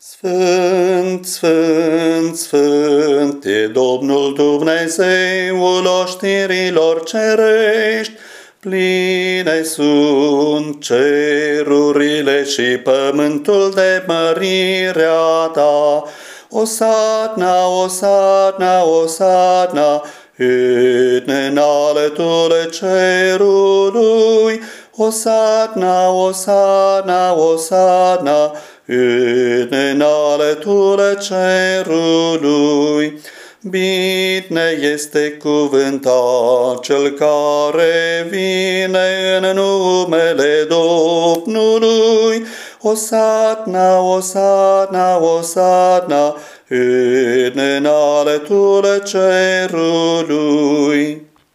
Sfânt, Sfânt, Sfânt, e Domnul Dumnezeul oștirilor cerești, Pline sunt cerurile și pământul de mărirea ta. O satna, o satna, o satna, în înaltul cerului. O satna, o satna, o satna, în înaltul cerului. Bine este cuvântat cel care vine în numele Domnului. O satna, o satna, o satna, în înaltul cerului.